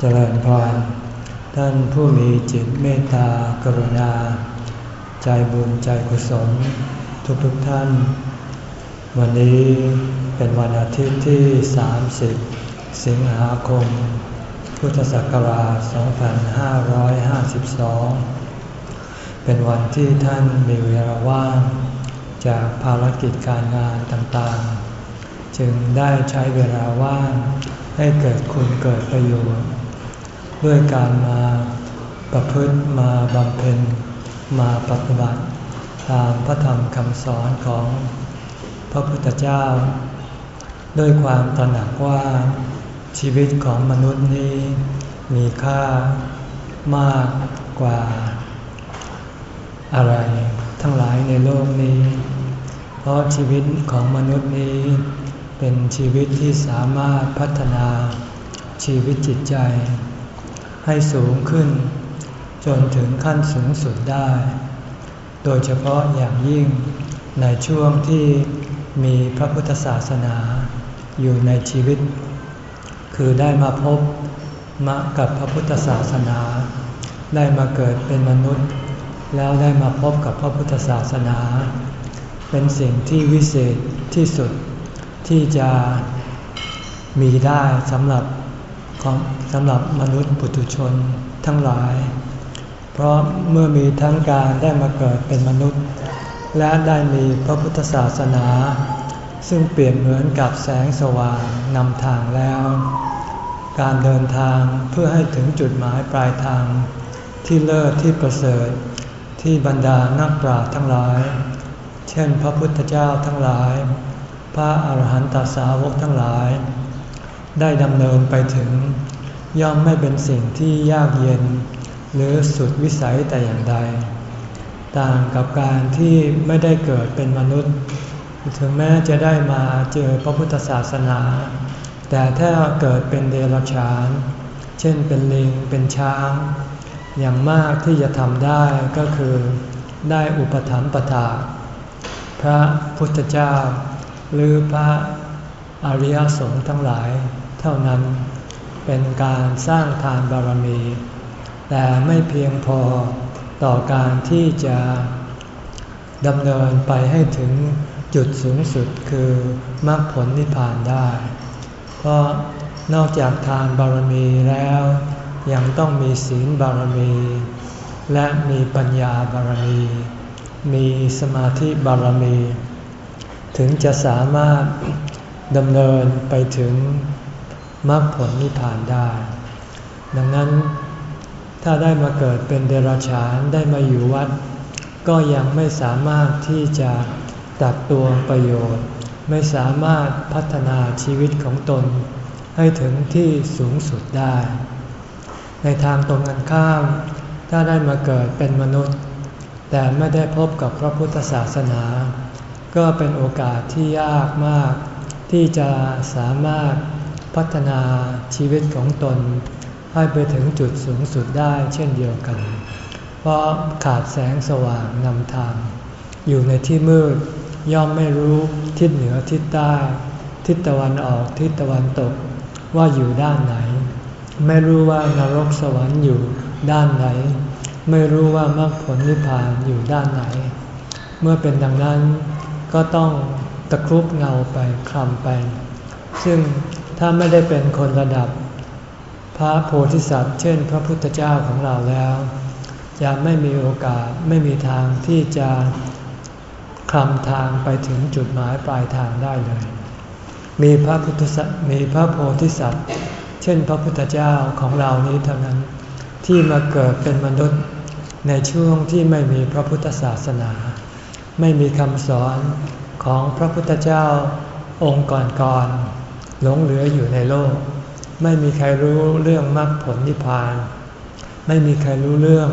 เจริญพรท่านผู้มีจิตเมตตากรุณา ใจบุญใจกุศล ทุกๆทท่าน วันนี้เป็นวันอาทิตย์ที่ 30 สิงหาคม พุทธศักราช 2552 เป็นวันที่ท่านมีเวลาว่าง จากภารกิจการงานต่างๆ จึงได้ใช้เวลาว่างให้เกิดคุณเกิดประโยชน์ ด้วยการมาประพฤติมาบำเพ็ญมาปฏิบัติ ตามพระธรรมคำสอนของพระพุทธเจ้า ด้วยความตระหนักว่าชีวิตของมนุษย์นี้มีค่ามากกว่า อะไรทั้งหลายในโลกนี้ เพราะชีวิตของมนุษย์นี้เป็นชีวิตที่สามารถพัฒนาชีวิตจิตใจ ให้สูงขึ้น จนถึงขั้นสูงสุดได้ โดยเฉพาะอย่างยิ่งในช่วงที่มีพระพุทธศาสนาอยู่ในชีวิต คือได้มาพบมากับพระพุทธศาสนา ได้มาเกิดเป็นมนุษย์ แล้วได้มาพบกับพระพุทธศาสนา เป็นสิ่งที่วิเศษที่สุดที่จะมีได้สำหรับของ สำหรับมนุษย์ปุถุชนทั้งหลาย เพราะเมื่อมีทั้งการได้มาเกิดเป็นมนุษย์ และได้มีพระพุทธศาสนา ซึ่งเปรียบเหมือนกับแสงสว่างนำทางแล้ว การเดินทางเพื่อให้ถึงจุดหมายปลายทาง ที่เลิศที่ประเสริฐที่บรรดานักปราชญ์ทั้งหลาย เช่น พระพุทธเจ้าทั้งหลาย พระอาหารหันตสาวกทั้งหลาย ได้ดำเนินไปถึง ย่อมไม่เป็นสิ่งที่ยากเย็น หรือสุดวิสัยแต่อย่างใด ต่างกับการที่ไม่ได้เกิดเป็นมนุษย์ ถึงแม้จะได้มาเจอพระพุทธศาสนา แต่ถ้าเกิดเป็นเดรัจฉาน เช่นเป็นลิงเป็นช้าง อย่างมากที่จะทำได้ก็คือได้อุปถัมภะทาพระพุทธเจ้า หรือพระอริยสงฆ์ทั้งหลายเท่านั้น เป็นการสร้างทานบารมี แต่ไม่เพียงพอต่อการที่จะดำเนินไปให้ถึงจุดสูงสุดคือมรรคผลนิพพานได้ เพราะนอกจากทานบารมีแล้วยังต้องมีศีลบารมี และมีปัญญาบารมี มีสมาธิบารมี ถึงจะสามารถดำเนินไปถึง มรรคผลนิพพานได้ ดังนั้นถ้าได้มาเกิดเป็นเดรัจฉานได้มาอยู่วัด ก็ยังไม่สามารถที่จะตัดตัวประโยชน์ ไม่สามารถพัฒนาชีวิตของตน ให้ถึงที่สูงสุดได้ ในทางตรงกันข้าม ถ้าได้มาเกิดเป็นมนุษย์ แต่ไม่ได้พบกับพระพุทธศาสนา ก็เป็นโอกาสที่ยากมาก ที่จะสามารถ พัฒนาชีวิตของตน ให้ไปถึงจุดสูงสุดได้เช่นเดียวกัน เพราะขาดแสงสว่างนำทาง อยู่ในที่มืดย่อมไม่รู้ทิศเหนือทิศใต้ ทิศตะวันออกทิศตะวันตกว่าอยู่ด้านไหน ไม่รู้ว่านรกสวรรค์อยู่ด้านไหน ไม่รู้ว่ามรรคผลนิพพานอยู่ด้านไหน เมื่อเป็นดังนั้นก็ต้องตะครุบเงาไปคลำไป ซึ่ง ถ้าไม่ได้เป็นคนระดับ พระโพธิสัตว์ เช่น พระพุทธเจ้าของเราแล้ว จะไม่มีโอกาสไม่มีทางที่จะคลำทางไปถึงจุดหมายปลายทางได้เลย มีพระพุทธสัตว์มีพระโพธิสัตว์ เช่น พระพุทธเจ้าของเรานี้เท่านั้นที่มาเกิดเป็นมนุษย์ในช่วงที่ไม่มีพระพุทธศาสนา ไม่มีคำสอนของพระพุทธเจ้าองค์ก่อนๆ หลงเหลืออยู่ในโลก ไม่มีใครรู้เรื่องมรรคผลนิพพาน ไม่มีใครรู้เรื่อง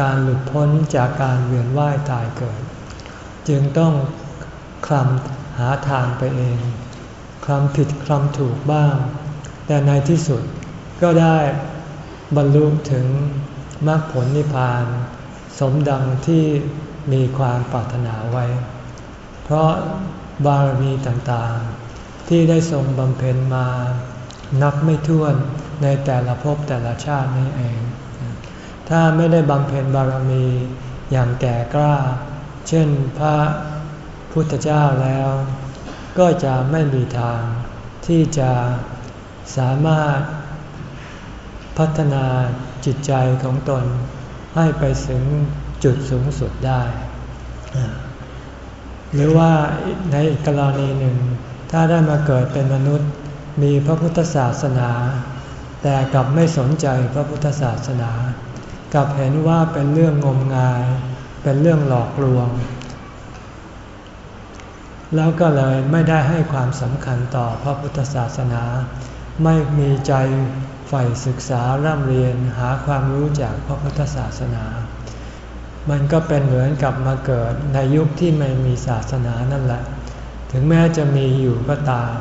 การหลุดพ้นจากการเวียนว่ายตายเกิด จึงต้องคลำหาทางไปเองคลำผิดคลำถูกบ้าง แต่ในที่สุดก็ได้บรรลุถึงมรรคผลนิพพาน สมดังที่มีความปรารถนาไว้ เพราะบารมีต่างๆ ที่ได้ทรงบำเพ็ญมานับไม่ถ้วนในแต่ละภพแต่ละชาตินี้เอง ถ้าไม่ได้บำเพ็ญบารมีอย่างแก่กล้า เช่นพระพุทธเจ้าแล้ว ก็จะไม่มีทางที่จะสามารถพัฒนาจิตใจของตนให้ไปถึงจุดสูงสุดได้ หรือว่าในอีกกรณีหนึ่ง ถ้าได้มาเกิดเป็นมนุษย์ มีพระพุทธศาสนา แต่กลับไม่สนใจพระพุทธศาสนา กลับเห็นว่าเป็นเรื่องงมงาย เป็นเรื่องหลอกลวง แล้วก็เลยไม่ได้ให้ความสำคัญต่อพระพุทธศาสนา ไม่มีใจใฝ่ศึกษาร่ำเรียนหาความรู้จากพระพุทธศาสนา มันก็เป็นเหมือนกับมาเกิดในยุคที่ไม่มีศาสนานั่นแหละ ถึงแม้จะมีอยู่ก็ตาม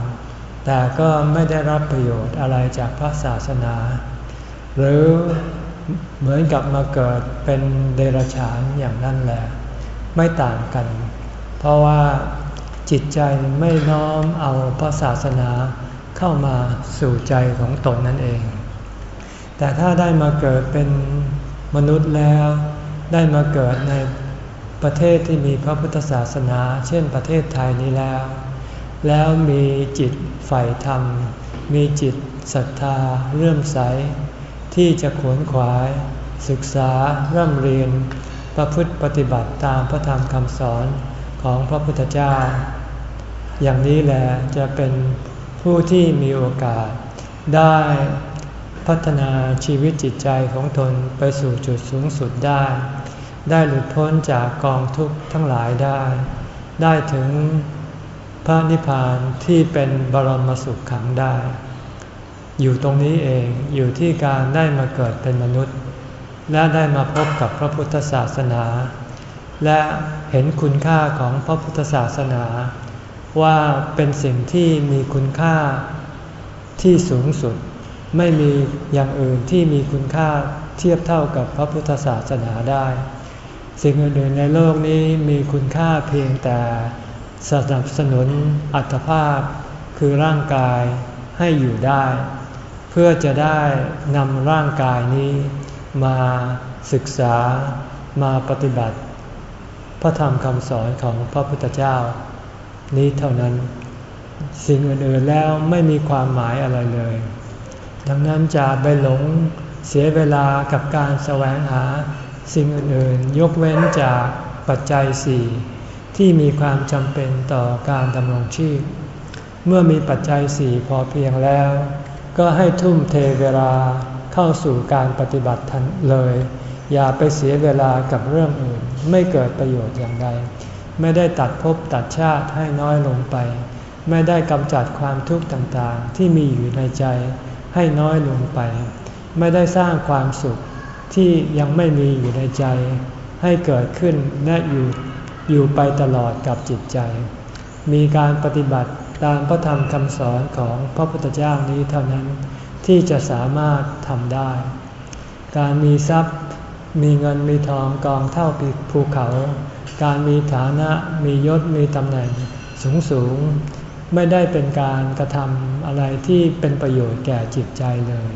แต่ก็ไม่ได้รับประโยชน์อะไรจากพระศาสนา หรือเหมือนกับมาเกิดเป็นเดรัจฉานอย่างนั้นแหละ ไม่ต่างกัน เพราะว่าจิตใจไม่น้อมเอาพระศาสนาเข้ามาสู่ใจของตนนั่นเอง แต่ถ้าได้มาเกิดเป็นมนุษย์แล้ว ได้มาเกิดใน ประเทศที่มีพระพุทธศาสนา เช่นประเทศไทยนี้แล้ว แล้วมีจิตใฝ่ธรรม มีจิตศรัทธาเลื่มใส ที่จะขวนขวาย ศึกษาร่ำเรียน ประพฤติปฏิบัติตามพระธรรมคำสอนของพระพุทธเจ้า อย่างนี้แหละจะเป็นผู้ที่มีโอกาสได้พัฒนาชีวิตจิตใจของตนไปสู่จุดสูงสุดได้ ได้หลุดพ้นจากกองทุกข์ทั้งหลายได้ ได้ถึงพระนิพพานที่เป็นบรมสุขขังได้ อยู่ตรงนี้เองอยู่ที่การได้มาเกิดเป็นมนุษย์ และได้มาพบกับพระพุทธศาสนา และเห็นคุณค่าของพระพุทธศาสนา ว่าเป็นสิ่งที่มีคุณค่าที่สูงสุด ไม่มีอย่างอื่นที่มีคุณค่าเทียบเท่ากับพระพุทธศาสนาได้ สิ่งอื่นๆในโลกนี้มีคุณค่าเพียงแต่สนับสนุนอัตภาพ คือร่างกายให้อยู่ได้ เพื่อจะได้นำร่างกายนี้ มาศึกษามาปฏิบัติ พระธรรมคำสอนของพระพุทธเจ้า นี้เท่านั้น สิ่งอื่นๆแล้วไม่มีความหมายอะไรเลย ดังนั้นจะไปหลงเสียเวลากับการแสวงหา สิ่งอื่นๆ ยกเว้นจากปัจจัยสี่ที่มีความจำเป็นต่อการดำรงชีพ เมื่อมีปัจจัยสี่พอเพียงแล้ว ก็ให้ทุ่มเทเวลาเข้าสู่การปฏิบัติทันเลย อย่าไปเสียเวลากับเรื่องอื่น ไม่เกิดประโยชน์อย่างใดไม่ได้ตัดภพตัดชาติให้น้อยลงไป ไม่ได้กำจัดความทุกข์ต่างๆ ที่มีอยู่ในใจให้น้อยลงไป ไม่ได้สร้างความสุข ที่ยังไม่มีอยู่ในใจ ให้เกิดขึ้นและอยู่อยู่ไปตลอดกับจิตใจ มีการปฏิบัติตามพระธรรมคำสอนของพระพุทธเจ้านี้เท่านั้น ที่จะสามารถทำได้ การมีทรัพย์ มีเงินมีทองกองเท่าภูเขา การมีฐานะมียศมีตำแหน่งสูงสูงไม่ได้เป็นการกระทำอะไรที่เป็นประโยชน์แก่จิตใจเลย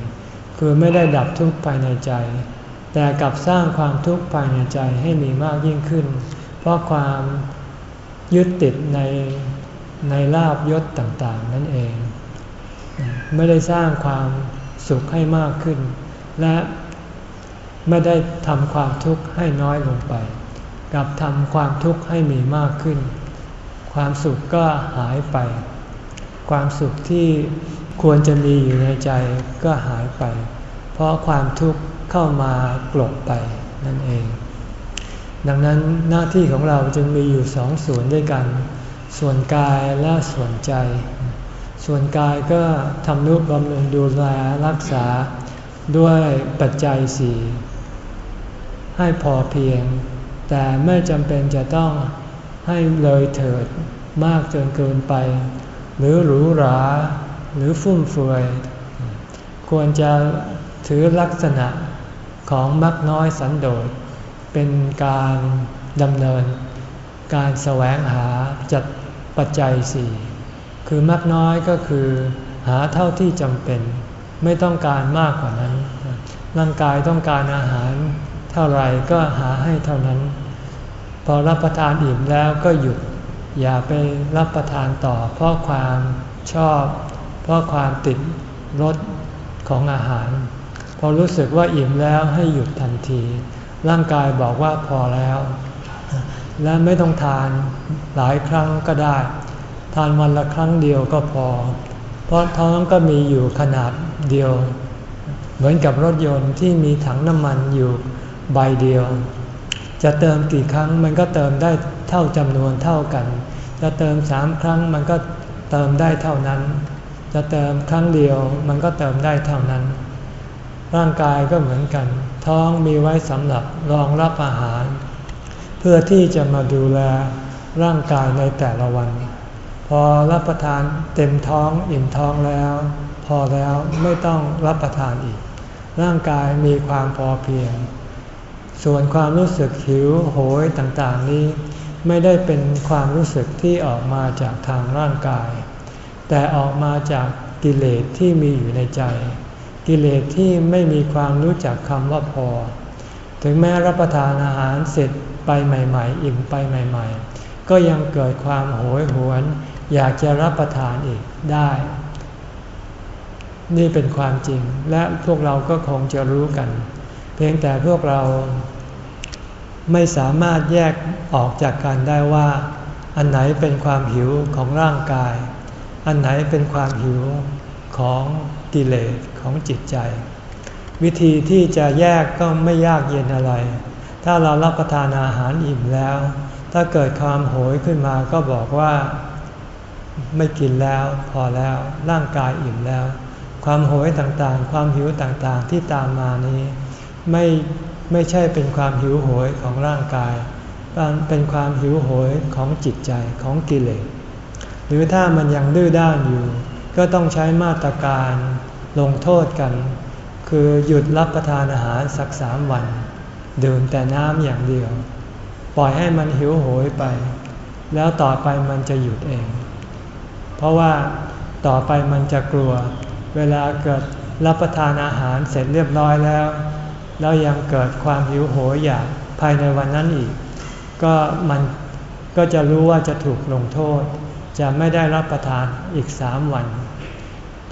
คือไม่ได้ดับทุกข์ภายในใจ แต่กลับสร้างความทุกข์ภายในใจให้มีมากยิ่งขึ้น เพราะความยึดติดในในลาบยศต่างๆ นั่นเอง ไม่ได้สร้างความสุขให้มากขึ้น และไม่ได้ทำความทุกข์ให้น้อยลงไป กลับทำความทุกข์ให้มีมากขึ้น ความสุขก็หายไป ความสุขที่ควรจะมีอยู่ในใจก็หายไป เพราะความทุกข์ เข้ามากลบไปนั่นเอง ดังนั้นหน้าที่ของเราจึงมีอยู่สองส่วนด้วยกัน ส่วนกายและส่วนใจ ส่วนกายก็ทำนุบำรุงดูแลรักษาด้วยปัจจัยสี่ให้พอเพียง แต่ไม่จำเป็นจะต้องให้เลยเถิดมากจนเกินไป หรือหรูหราหรือฟุ่มเฟือย ควรจะถือลักษณะ ของมักน้อยสันโดษ เป็นการดำเนิน การแสวงหาจัดปัจจัยสี่คือมากน้อยก็คือหาเท่าที่จำเป็น ไม่ต้องการมากกว่านั้น ร่างกายต้องการอาหารเท่าไรก็หาให้เท่านั้น พอรับประทานอิ่มแล้วก็หยุด อย่าไปรับประทานต่อ เพราะความชอบ เพราะความติดรสของอาหาร พอรู้สึกว่าอิ่มแล้วให้หยุดทันที ร่างกายบอกว่าพอแล้ว และไม่ต้องทานหลายครั้งก็ได้ ทานวันละครั้งเดียวก็พอ เพราะท้องก็มีอยู่ขนาดเดียว เหมือนกับรถยนต์ที่มีถังน้ำมันอยู่ใบเดียว จะเติมกี่ครั้งมันก็เติมได้เท่าจำนวนเท่ากัน จะเติมสามครั้งมันก็เติมได้เท่านั้น จะเติมครั้งเดียวมันก็เติมได้เท่านั้น ร่างกายก็เหมือนกัน ท้องมีไว้สำหรับรองรับอาหาร เพื่อที่จะมาดูแลร่างกายในแต่ละวัน พอรับประทานเต็มท้องอิ่มท้องแล้ว พอแล้วไม่ต้องรับประทานอีก ร่างกายมีความพอเพียง ส่วนความรู้สึกหิวโหยต่างๆนี้ ไม่ได้เป็นความรู้สึกที่ออกมาจากทางร่างกาย แต่ออกมาจากกิเลสที่มีอยู่ในใจ กิเลสที่ไม่มีความรู้จักคำว่าพอ ถึงแม้รับประทานอาหารเสร็จไปใหม่ๆ อิ่มไปใหม่ๆ ก็ยังเกิดความโหยหวน อยากจะรับประทานอีกได้ นี่เป็นความจริงและพวกเราก็คงจะรู้กัน เพียงแต่พวกเราไม่สามารถแยกออกจากกันได้ว่า อันไหนเป็นความหิวของร่างกาย อันไหนเป็นความหิวของกิเลส ของจิตใจ วิธีที่จะแยกก็ไม่ยากเย็นอะไร ถ้าเรารับประทานอาหารอิ่มแล้ว ถ้าเกิดความโหยขึ้นมาก็บอกว่าไม่กินแล้ว พอแล้วร่างกายอิ่มแล้ว ความโหยต่างๆ ความหิวต่างๆที่ตามมานี้ ไม่ไม่ใช่เป็นความหิวโหยของร่างกายเป็นความหิวโหยของจิตใจของกิเลสหรือถ้ามันยังดื้อด้านอยู่ ก็ต้องใช้มาตรการ ลงโทษกัน คือหยุดรับประทานอาหารสักสามวัน ดื่มแต่น้ำอย่างเดียว ปล่อยให้มันหิวโหยไป แล้วต่อไปมันจะหยุดเอง เพราะว่าต่อไปมันจะกลัว เวลาเกิดรับประทานอาหารเสร็จเรียบร้อยแล้ว แล้วยังเกิดความหิวโหยอยากภายในวันนั้นอีก ก็มันก็จะรู้ว่าจะถูกลงโทษ จะไม่ได้รับประทานอีกสามวัน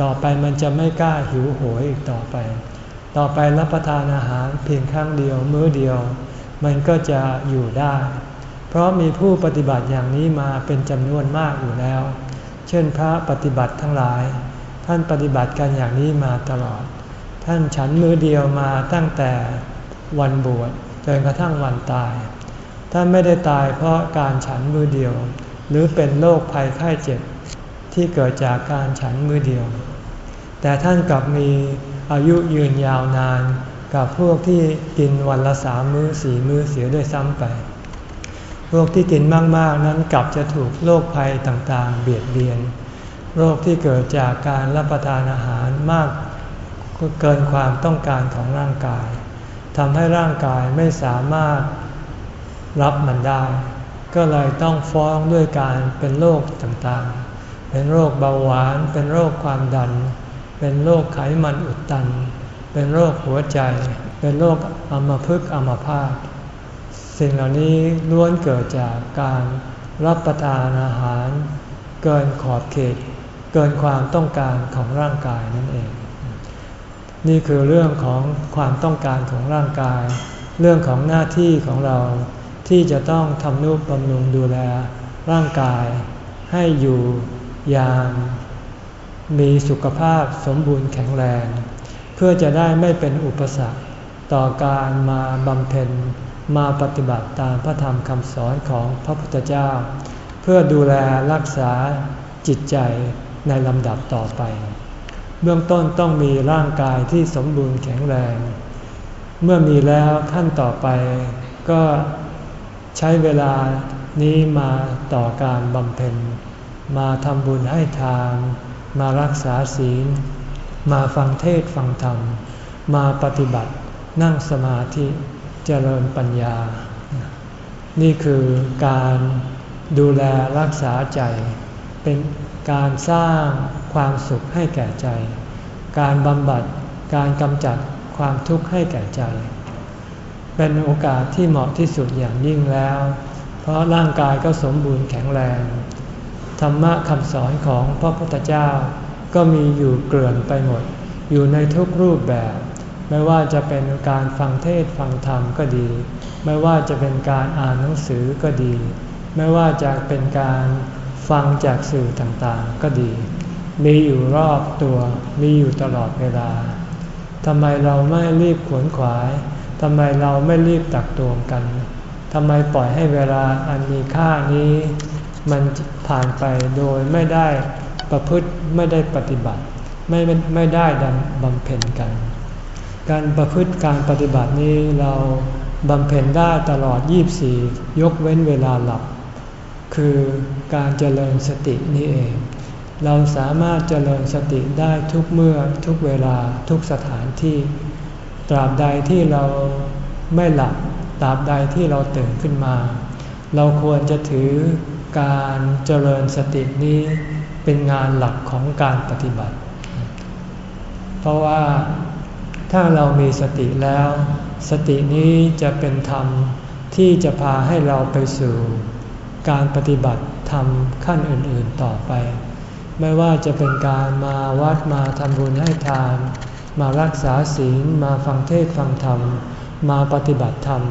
ต่อไปมันจะไม่กล้าหิวโหยอีกต่อไป ต่อไปรับประทานอาหารเพียงครั้งเดียวมื้อเดียว มันก็จะอยู่ได้ เพราะมีผู้ปฏิบัติอย่างนี้มาเป็นจำนวนมากอยู่แล้ว เช่นพระปฏิบัติทั้งหลาย ท่านปฏิบัติกันอย่างนี้มาตลอด ท่านฉันมื้อเดียวมาตั้งแต่วันบวชจนกระทั่งวันตาย ท่านไม่ได้ตายเพราะการฉันมือเดียว หรือเป็นโรคภัยไข้เจ็บที่เกิดจากการฉันมือเดียว แต่ท่านกลับมีอายุยืนยาวนานกับพวกที่กินวันละสามมือ้อสี่มื้อเสียด้วยซ้ำไป พวกที่กินมากๆนั้นกลับจะถูกโรคภัยต่างๆ เบียดเบียน โรคที่เกิดจากการรับประทานอาหารมากเกินความต้องการของร่างกายทำให้ร่างกายไม่สามารถรับมันได้ ก็เลยต้องฟ้องด้วยการเป็นโรคต่างๆ เป็นโรคเบาหวาน เป็นโรคความดัน เป็นโรคไขมันอุดตัน เป็นโรคหัวใจ เป็นโรคอัมพฤกษ์อัมพาตสิ่งเหล่านี้ล้วนเกิดจากการรับประทานอาหาร เกินขอบเขต เกินความต้องการของร่างกายนั่นเอง นี่คือเรื่องของความต้องการของร่างกาย เรื่องของหน้าที่ของเราที่จะต้องทำนุบำรุงดูแลร่างกาย ให้อยู่อย่าง มีสุขภาพสมบูรณ์แข็งแรง เพื่อจะได้ไม่เป็นอุปสรรคต่อการมาบำเพ็ญมาปฏิบัติตามพระธรรมคำสอนของพระพุทธเจ้า เพื่อดูแลรักษาจิตใจในลำดับต่อไป เบื้องต้นต้องมีร่างกายที่สมบูรณ์แข็งแรง เมื่อมีแล้วขั้นต่อไปก็ใช้เวลานี้มาต่อการบำเพ็ญมาทำบุญให้ทาน มารักษาศีล มาฟังเทศฟังธรรม มาปฏิบัตินั่งสมาธิเจริญปัญญา นี่คือการดูแลรักษาใจ เป็นการสร้างความสุขให้แก่ใจ การบำบัดการกำจัดความทุกข์ให้แก่ใจ เป็นโอกาสที่เหมาะที่สุดอย่างยิ่งแล้ว เพราะร่างกายก็สมบูรณ์แข็งแรง ธรรมะคำสอนของพระพุทธเจ้า ก็มีอยู่เกลื่อนไปหมด อยู่ในทุกรูปแบบ ไม่ว่าจะเป็นการฟังเทศฟังธรรมก็ดี ไม่ว่าจะเป็นการอ่านหนังสือก็ดี ไม่ว่าจะเป็นการฟังจากสื่อต่างๆก็ดี มีอยู่รอบตัว มีอยู่ตลอดเวลาทำไมเราไม่รีบขวนขวายทำไมเราไม่รีบตักตวงกันทำไมปล่อยให้เวลาอันมีค่านี้ มันผ่านไปโดยไม่ได้ประพฤติไม่ได้ปฏิบัติ ไม่ไม่ได้ดันบำเพ็ญกัน การประพฤติการปฏิบัตินี้เราบำเพ็ญได้ตลอด 24 ยกเว้นเวลาหลับ คือการเจริญสตินี่เอง เราสามารถเจริญสติได้ทุกเมื่อทุกเวลาทุกสถานที่ ตราบใดที่เราไม่หลับตราบใดที่เราตื่นขึ้นมา เราควรจะถือ การเจริญสตินี้เป็นงานหลักของการปฏิบัติ เพราะว่าถ้าเรามีสติแล้ว สตินี้จะเป็นธรรมที่จะพาให้เราไปสู่การปฏิบัติธรรมขั้นอื่นๆต่อไป ไม่ว่าจะเป็นการมาวัดมาทำบุญให้ทาน มารักษาศีลมาฟังเทศฟังธรรม มาปฏิบัติธรรม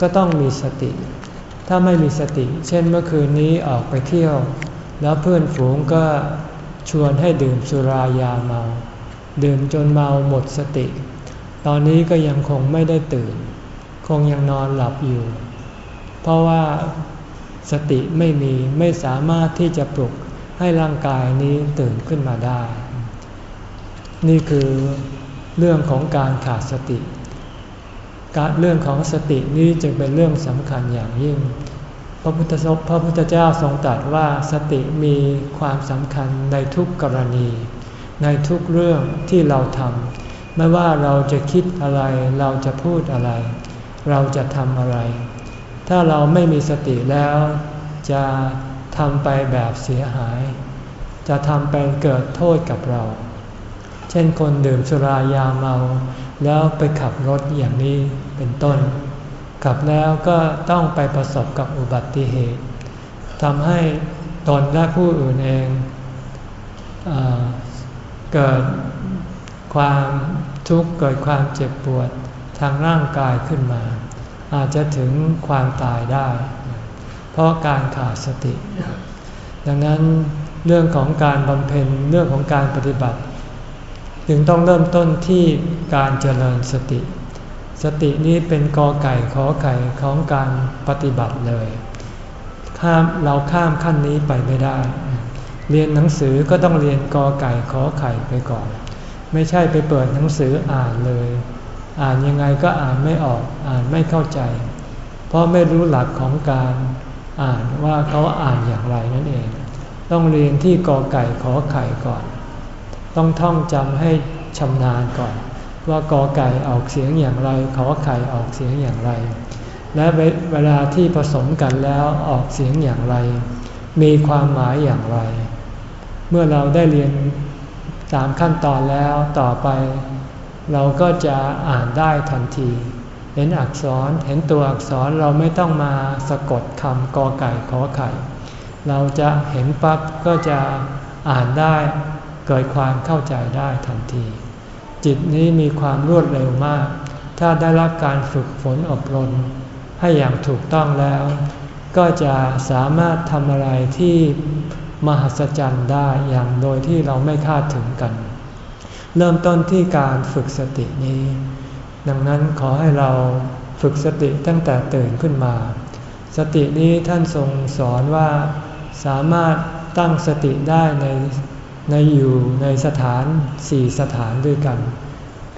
ก็ต้องมีสติ ถ้าไม่มีสติ เช่นเมื่อคืนนี้ออกไปเที่ยว แล้วเพื่อนฝูงก็ชวนให้ดื่มสุรายาเมา ดื่มจนเมาหมดสติ ตอนนี้ก็ยังคงไม่ได้ตื่น คงยังนอนหลับอยู่ เพราะว่าสติไม่มีไม่สามารถที่จะปลุกให้ร่างกายนี้ตื่นขึ้นมาได้ นี่คือเรื่องของการขาดสติ การเรื่องของสตินี้จึงเป็นเรื่องสำคัญอย่างยิ่ง พระพุทธพระพุทธเจ้าทรงตรัสว่าสติมีความสำคัญในทุกกรณี ในทุกเรื่องที่เราทำไม่ว่าเราจะคิดอะไรเราจะพูดอะไร เราจะทำอะไร ถ้าเราไม่มีสติแล้วจะทำไปแบบเสียหาย จะทำไปเกิดโทษกับเรา เช่นคนดื่มสุรายาเมา แล้วไปขับรถอย่างนี้ เป็นต้น กลับแล้วก็ต้องไปประสบกับอุบัติเหตุทำให้ตนและผู้อื่นเองเอเกิดความทุกข์เกิดความเจ็บปวดทางร่างกายขึ้นมา อาจจะถึงความตายได้ เพราะการขาดสติ ดังนั้นเรื่องของการบำเพ็ญเรื่องของการปฏิบัติ จึงต้องเริ่มต้นที่การเจริญสติ สตินี้เป็นกอไก่ขอไข่ของการปฏิบัติเลยข้ามเราข้ามขั้นนี้ไปไม่ได้ เรียนหนังสือก็ต้องเรียนกอไก่ขอไข่ไปก่อน ไม่ใช่ไปเปิดหนังสืออ่านเลย อ่านยังไงก็อ่านไม่ออกอ่านไม่เข้าใจ เพราะไม่รู้หลักของการอ่านว่าเขาอ่านอย่างไรนั่นเอง ต้องเรียนที่กอไก่ขอไข่ก่อน ต้องท่องจำให้ชำนาญก่อน ว่ากอไก่ออกเสียงอย่างไรขอไข่ออกเสียงอย่างไร และเวลาที่ผสมกันแล้วออกเสียงอย่างไร มีความหมายอย่างไร เมื่อเราได้เรียนตามขั้นตอนแล้วต่อไป เราก็จะอ่านได้ทันที เห็นอักษรเห็นตัวอักษรเราไม่ต้องมาสะกดคำกอไก่ขอไข่ เราจะเห็นปั๊บก็จะอ่านได้เกิดความเข้าใจได้ทันที จิตนี้มีความรวดเร็วมาก ถ้าได้รับการฝึกฝนอบรม ให้อย่างถูกต้องแล้ว ก็จะสามารถทำอะไรที่มหัศจรรย์ได้อย่างโดยที่เราไม่คาดถึงกัน เริ่มต้นที่การฝึกสตินี้ ดังนั้นขอให้เราฝึกสติตั้งแต่ตื่นขึ้นมา สตินี้ท่านทรงสอนว่าสามารถตั้งสติได้ใน ในอยู่ในสถานสี่สถานด้วยกัน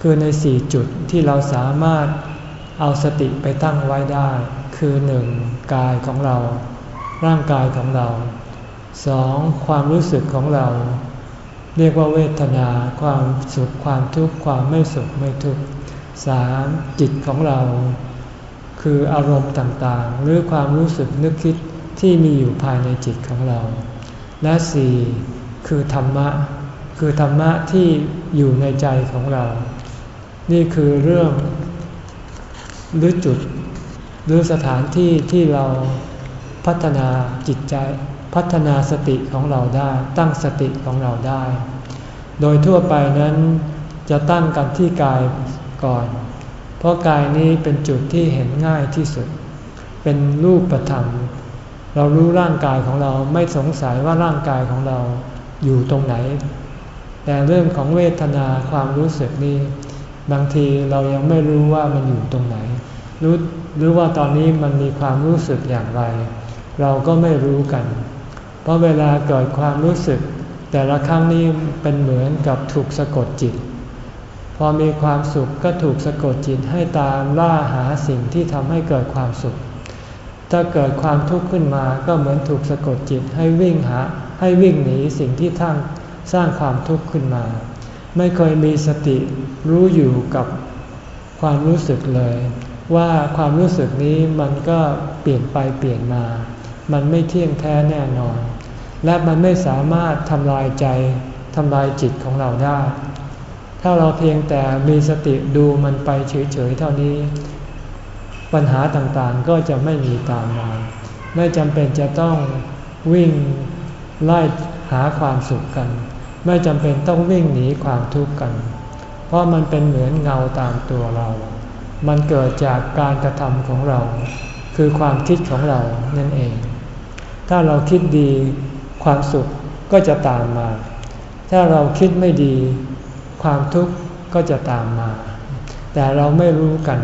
คือในสี่จุดที่เราสามารถเอาสติไปตั้งไว้ได้ คือหนึ่งกายของเรา ร่างกายของเราสองความรู้สึกของเรา เรียกว่าเวทนา ความสุขความทุกข์ความไม่สุขไม่ทุกข์สามจิตของเรา คืออารมณ์ต่างๆ หรือความรู้สึกนึกคิดที่มีอยู่ภายในจิตของเรา และสี่ คือธรรมะ คือธรรมะที่อยู่ในใจของเรา นี่คือเรื่อง หรือจุด หรือสถานที่ที่เราพัฒนาจิตใจ พัฒนาสติของเราได้ ตั้งสติของเราได้ โดยทั่วไปนั้นจะตั้งกันที่กายก่อน เพราะกายนี้เป็นจุดที่เห็นง่ายที่สุด เป็นรูปประธรรม เรารู้ร่างกายของเราไม่สงสัยว่าร่างกายของเรา อยู่ตรงไหน แต่เรื่องของเวทนาความรู้สึกนี้บางทีเรายังไม่รู้ว่ามันอยู่ตรงไหน รู้หรือว่าตอนนี้มันมีความรู้สึกอย่างไร เราก็ไม่รู้กัน เพราะเวลาเกิดความรู้สึก แต่ละครั้งนี้เป็นเหมือนกับถูกสะกดจิต พอมีความสุขก็ถูกสะกดจิตให้ตามล่าหาสิ่งที่ทำให้เกิดความสุข ถ้าเกิดความทุกข์ขึ้นมาก็เหมือนถูกสะกดจิตให้วิ่งหา ให้วิ่งหนีสิ่งที่ทั้งสร้างความทุกข์ขึ้นมา ไม่เคยมีสติรู้อยู่กับความรู้สึกเลย ว่าความรู้สึกนี้มันก็เปลี่ยนไปเปลี่ยนมา มันไม่เที่ยงแท้แน่นอน และมันไม่สามารถทำลายใจทำลายจิตของเราได้ ถ้าเราเพียงแต่มีสติดูมันไปเฉยๆเท่านี้ ปัญหาต่างๆก็จะไม่มีตามมา ไม่จำเป็นจะต้องวิ่ง ไล่หาความสุขกัน ไม่จำเป็นต้องวิ่งหนีความทุกข์กัน เพราะมันเป็นเหมือนเงาตามตัวเรา มันเกิดจากการกระทำของเรา คือความคิดของเรานั่นเอง ถ้าเราคิดดีความสุขก็จะตามมา ถ้าเราคิดไม่ดี ความทุกข์ก็จะตามมา แต่เราไม่รู้กัน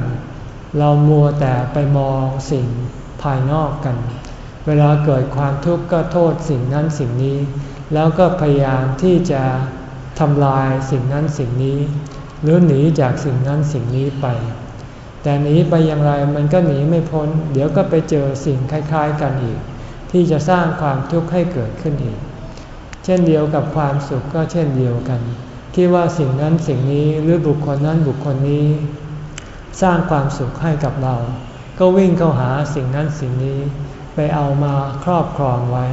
เรามัวแต่ไปมองสิ่งภายนอกกัน เวลาเกิดความทุกข์ก็โทษสิ่งนั้นสิ่งนี้ แล้วก็พยายามที่จะทำลายสิ่งนั้นสิ่งนี้ หรือหนีจากสิ่งนั้นสิ่งนี้ไป แต่หนีไปอย่างไรมันก็หนีไม่พ้น เดี๋ยวก็ไปเจอสิ่งคล้ายๆกันอีก ที่จะสร้างความทุกข์ให้เกิดขึ้นอีก เช่นเดียวกับความสุขก็เช่นเดียวกัน คิดว่าสิ่งนั้นสิ่งนี้หรือบุคคลนั้นบุคคลนี้ สร้างความสุขให้กับเรา ก็วิ่งเข้าหาสิ่งนั้นสิ่งนี้ ไปเอามาครอบครองไว้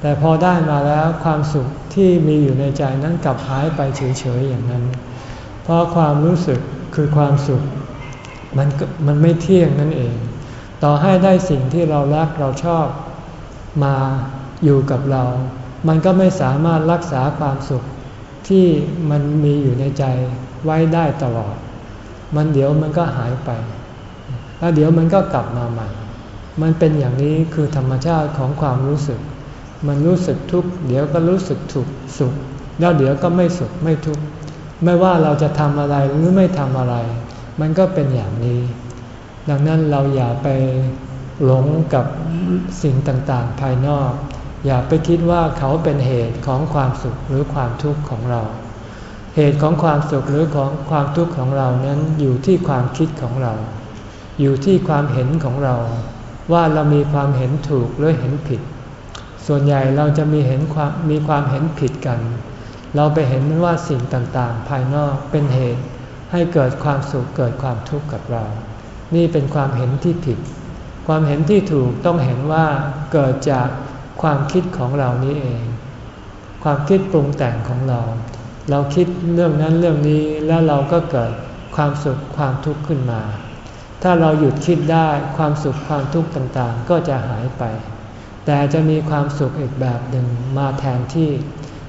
แต่พอได้มาแล้วความสุขที่มีอยู่ในใจนั้นกลับหายไปเฉยๆอย่างนั้น เพราะความรู้สึกคือความสุขมันมันไม่เที่ยงนั่นเอง ต่อให้ได้สิ่งที่เรารักเราชอบมาอยู่กับเรา มันก็ไม่สามารถรักษาความสุขที่มันมีอยู่ในใจไว้ได้ตลอด มันเดี๋ยวมันก็หายไป แล้วเดี๋ยวมันก็กลับมาใหม่ มันเป็นอย่างนี้คือธรรมชาติของความรู้สึก มันรู้สึกทุกข์เดี๋ยวก็รู้สึกถูกสุข แล้วเดี๋ยวก็ไม่สุขไม่ทุกข์ไม่ว่าเราจะทำอะไรหรือไม่ทำอะไร มันก็เป็นอย่างนี้ ดังนั้นเราอย่าไปหลงกับสิ่งต่างๆ ภายนอก อย่าไปคิดว่าเขาเป็นเหตุของความสุขหรือความทุกข์ของเรา เหตุของความสุขหรือของความทุกข์ของเรานั้นอยู่ที่ความคิดของเรา อยู่ที่ความเห็นของเรา ว่าเรามีความเห็นถูกหรือเห็นผิด ส่วนใหญ่เราจะมีเห็นความมีความเห็นผิดกัน เราไปเห็นว่าสิ่งต่างๆ ภายนอกเป็นเหตุ ให้เกิดความสุขเกิดความทุกข์กับเรา นี่เป็นความเห็นที่ผิด ความเห็นที่ถูกต้องเห็นว่าเกิดจากความคิดของเรานี้เอง ความคิดปรุงแต่งของเรา เราคิดเรื่องนั้นเรื่องนี้แล้วเราก็เกิดความสุขความทุกข์ขึ้นมา ถ้าเราหยุดคิดได้ความสุขความทุกข์ต่างๆ ก็จะหายไป แต่จะมีความสุขอีกแบบหนึ่งมาแทนที่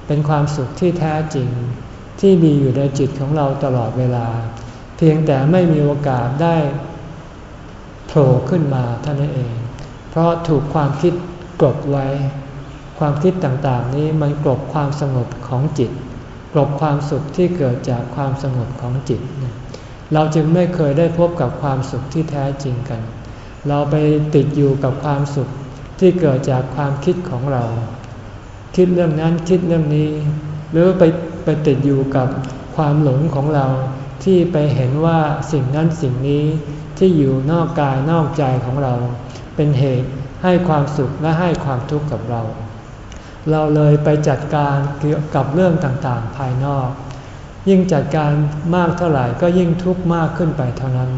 เป็นความสุขที่แท้จริง ที่มีอยู่ในจิตของเราตลอดเวลา เพียงแต่ไม่มีโอกาสได้โผล่ขึ้นมาเท่านั้นเอง เพราะถูกความคิดกลบไว้ ความคิดต่างๆ นี้มันกลบความสงบของจิต กลบความสุขที่เกิดจากความสงบของจิต เราจึงไม่เคยได้พบกับความสุขที่แท้จริงกัน เราไปติดอยู่กับความสุขที่เกิดจากความคิดของเรา คิดเรื่องนั้นคิดเรื่องนี้ หรือไปไปติดอยู่กับความหลงของเราที่ไปเห็นว่าสิ่งนั้นสิ่งนี้ที่อยู่นอกกายนอกใจของเรา เป็นเหตุให้ความสุขและให้ความทุกข์กับเรา เราเลยไปจัดการเกี่ยวกับเรื่องต่างๆ ภายนอก ยิ่งจัดการมากเท่าไหร่ก็ยิ่งทุกข์มากขึ้นไปเท่านั้น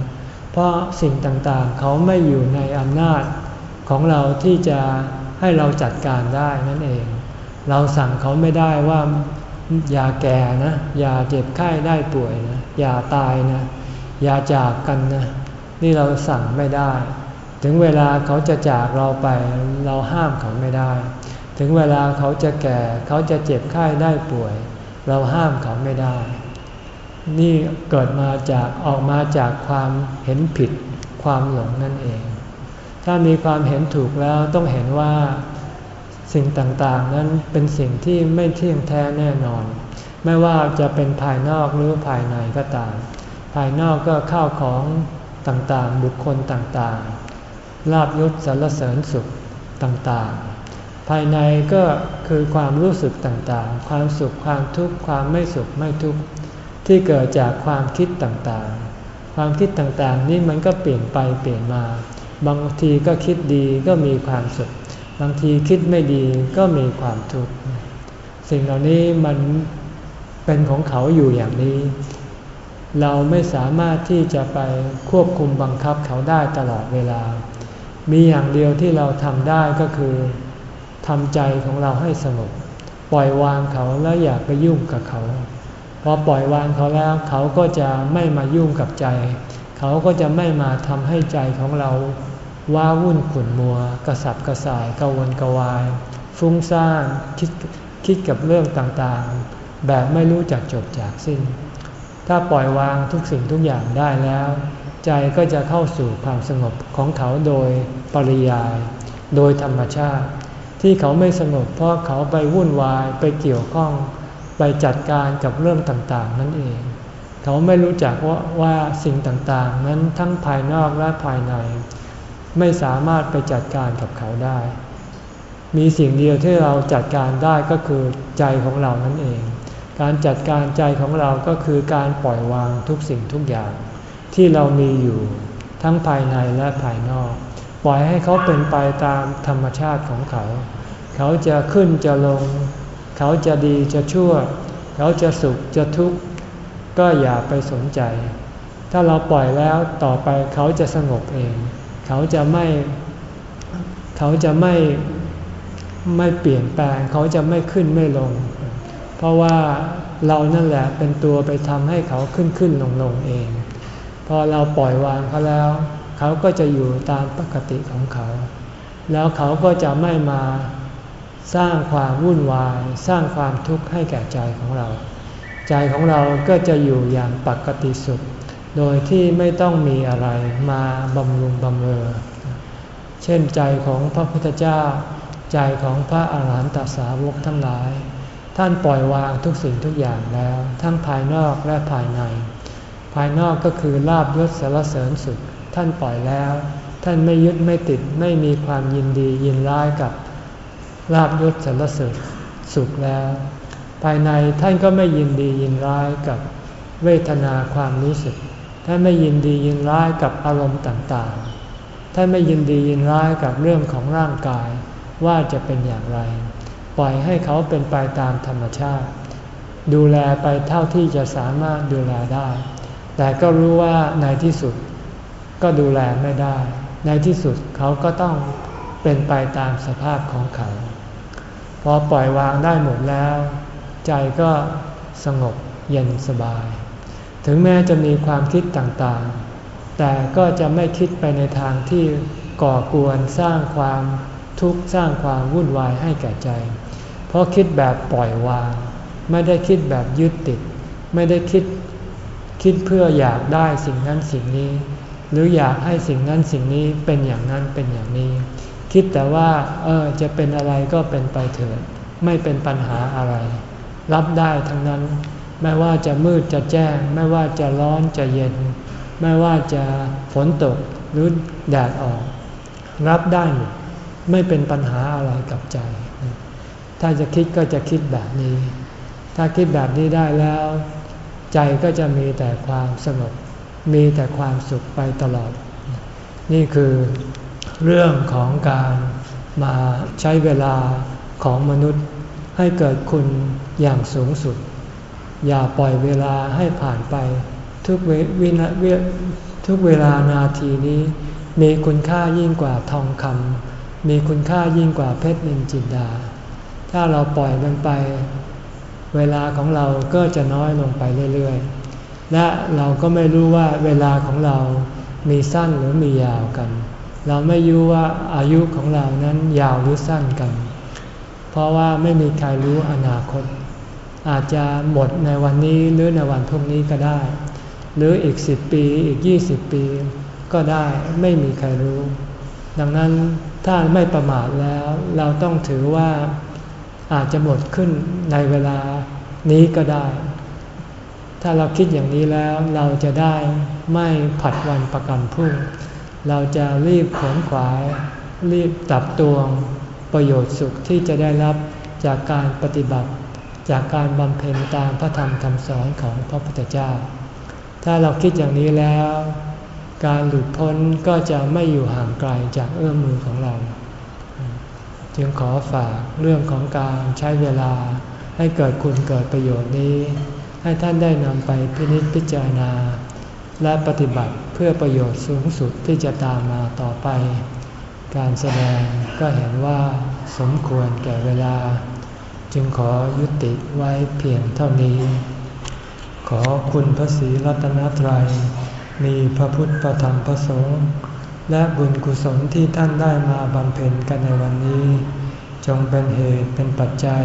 เพราะสิ่งต่างๆ เขาไม่อยู่ในอำนาจของเราที่จะให้เราจัดการได้นั่นเอง เราสั่งเขาไม่ได้ว่าอย่าแก่นะอย่าเจ็บไข้ได้ป่วยนะอย่าตายนะอย่าจากกันนะนี่เราสั่งไม่ได้ ถึงเวลาเขาจะจากเราไปเราห้ามเขาไม่ได้ ถึงเวลาเขาจะแก่เขาจะเจ็บไข้ได้ป่วย เราห้ามเขาไม่ได้ นี่เกิดมาจากออกมาจากความเห็นผิดความหลงนั่นเอง ถ้ามีความเห็นถูกแล้วต้องเห็นว่าสิ่งต่างๆ นั้นเป็นสิ่งที่ไม่เที่ยงแท้แน่นอน ไม่ว่าจะเป็นภายนอกหรือภายในก็ตาม ภายนอกก็ข้าวของต่างๆ บุคคลต่างๆ ลาบยศสรรเสริญสุขต่างๆ ภายในก็คือความรู้สึกต่างๆ ความสุขความทุกข์ความไม่สุขไม่ทุกข์ที่เกิดจากความคิดต่างๆ ความคิดต่างๆ นี่มันก็เปลี่ยนไปเปลี่ยนมา บางทีก็คิดดีก็มีความสุข บางทีคิดไม่ดีก็มีความทุกข์ สิ่งเหล่านี้มันเป็นของเขาอยู่อย่างนี้ เราไม่สามารถที่จะไปควบคุมบังคับเขาได้ตลอดเวลา มีอย่างเดียวที่เราทำได้ก็คือ ทำใจของเราให้สงบปล่อยวางเขาแล้วอย่าไปยุ่งกับเขาพอปล่อยวางเขาแล้วเขาก็จะไม่มายุ่งกับใจ เขาก็จะไม่มาทำให้ใจของเราว้าวุ่นขุ่นมัว กระสับกระส่ายกวนกวาย ฟุ้งซ่านคิดคิดกับเรื่องต่างๆ แบบไม่รู้จักจบจากสิ้น ถ้าปล่อยวางทุกสิ่งทุกอย่างได้แล้ว ใจก็จะเข้าสู่ความสงบของเขาโดยปริยาย โดยธรรมชาติ ที่เขาไม่สงบเพราะเขาไปวุ่นวายไปเกี่ยวข้องไปจัดการกับเรื่องต่างๆ นั่นเอง เขาไม่รู้จักว่าว่าสิ่งต่างๆ นั้นทั้งภายนอกและภายใน ไม่สามารถไปจัดการกับเขาได้ มีสิ่งเดียวที่เราจัดการได้ก็คือใจของเรานั่นเอง การจัดการใจของเราก็คือการปล่อยวางทุกสิ่งทุกอย่าง ที่เรามีอยู่ทั้งภายในและภายนอก ปล่อยให้เขาเป็นไปตามธรรมชาติของเขา เขาจะขึ้นจะลง เขาจะดีจะชั่ว เขาจะสุขจะทุกข์ก็อย่าไปสนใจ ถ้าเราปล่อยแล้วต่อไปเขาจะสงบเอง เขาจะไม่เขาจะไม่ไม่เปลี่ยนแปลง เขาจะไม่ขึ้นไม่ลง เพราะว่าเรานั่นแหละเป็นตัวไปทำให้เขาขึ้นขึ้นลงลงเอง พอเราปล่อยวางเขาแล้ว เขาก็จะอยู่ตามปกติของเขา แล้วเขาก็จะไม่มาสร้างความวุ่นวาย สร้างความทุกข์ให้แก่ใจของเรา ใจของเราก็จะอยู่อย่างปกติสุข โดยที่ไม่ต้องมีอะไรมาบำรุงบำเรอ เช่นใจของพระพุทธเจ้า ใจของพระอาหารหันตสาวกทั้งหลาย ท่านปล่อยวางทุกสิ่งทุกอย่างแล้ว ทั้งภายนอกและภายใน ภายนอกก็คือลาบยศสารเสริญสุข ท่านปล่อยแล้ว ท่านไม่ยึดไม่ติดไม่มีความยินดียินร้ายกับลาบยศสารเสริญสุขแล้ว ภายในท่านก็ไม่ยินดียินร้ายกับเวทนาความรู้สึก ท่านไม่ยินดียินร้ายกับอารมณ์ต่างๆ ท่านไม่ยินดียินร้ายกับเรื่องของร่างกายว่าจะเป็นอย่างไร ปล่อยให้เขาเป็นไปตามธรรมชาติ ดูแลไปเท่าที่จะสามารถดูแลได้ แต่ก็รู้ว่าในที่สุด ก็ดูแลไม่ได้ ในที่สุดเขาก็ต้องเป็นไปตามสภาพของเขา พอปล่อยวางได้หมดแล้ว ใจก็สงบเย็นสบาย ถึงแม้จะมีความคิดต่างๆ แต่ก็จะไม่คิดไปในทางที่ก่อกวนสร้างความทุกข์สร้างความวุ่นวายให้แก่ใจ เพราะคิดแบบปล่อยวาง ไม่ได้คิดแบบยึดติด ไม่ได้คิดคิดเพื่ออยากได้สิ่งนั้นสิ่งนี้ หรืออยากให้สิ่งนั้นสิ่งนี้เป็นอย่างนั้นเป็นอย่างนี้ คิดแต่ว่า เออจะเป็นอะไรก็เป็นไปเถิดไม่เป็นปัญหาอะไร รับได้ทั้งนั้น ไม่ว่าจะมืดจะแจ้ง ไม่ว่าจะร้อนจะเย็น ไม่ว่าจะฝนตกหรือแดดออก รับได้หมดไม่เป็นปัญหาอะไรกับใจ ถ้าจะคิดก็จะคิดแบบนี้ ถ้าคิดแบบนี้ได้แล้ว ใจก็จะมีแต่ความสงบ มีแต่ความสุขไปตลอด นี่คือเรื่องของการมาใช้เวลาของมนุษย์ให้เกิดคุณอย่างสูงสุด อย่าปล่อยเวลาให้ผ่านไป ทุกวินาทุกเวลานาทีนี้ มีคุณค่ายิ่งกว่าทองคำมีคุณค่ายิ่งกว่าเพชรนินจินดา ถ้าเราปล่อยมันไป เวลาของเราก็จะน้อยลงไปเรื่อยๆ และเราก็ไม่รู้ว่าเวลาของเรามีสั้นหรือมียาวกัน เราไม่รู้ว่าอายุของเรานั้นยาวหรือสั้นกัน เพราะว่าไม่มีใครรู้อนาคต อาจจะหมดในวันนี้หรือในวันพรุ่งนี้ก็ได้ หรืออีกสิบปีอีกยี่สิบปีก็ได้ไม่มีใครรู้ ดังนั้นถ้าไม่ประมาทแล้ว เราต้องถือว่าอาจจะหมดขึ้นในเวลานี้ก็ได้ ถ้าเราคิดอย่างนี้แล้วเราจะได้ไม่ผัดวันประกันพรุ่ง เราจะรีบขวนขวาย รีบตับตวงประโยชน์สุขที่จะได้รับจากการปฏิบัติ จากการบำเพ็ญตามพระธรรมคำสอนของพระพุทธเจ้า ถ้าเราคิดอย่างนี้แล้ว การหลุดพ้นก็จะไม่อยู่ห่างไกลจากเอื้อมมือของเรา จึงขอฝากเรื่องของการใช้เวลาให้เกิดคุณเกิดประโยชน์นี้ ให้ท่านได้นำไปพินิจพิจารณา และปฏิบัติเพื่อประโยชน์สูงสุดที่จะตามมาต่อไป การแสดงก็เห็นว่าสมควรแก่เวลา จึงขอยุติไว้เพียงเท่านี้ ขอคุณพระศรีรัตนตรัย มีพระพุทธพระธรรมพระสงฆ์และบุญกุศลที่ท่านได้มาบำเพ็ญกันในวันนี้ จงเป็นเหตุเป็นปัจจัย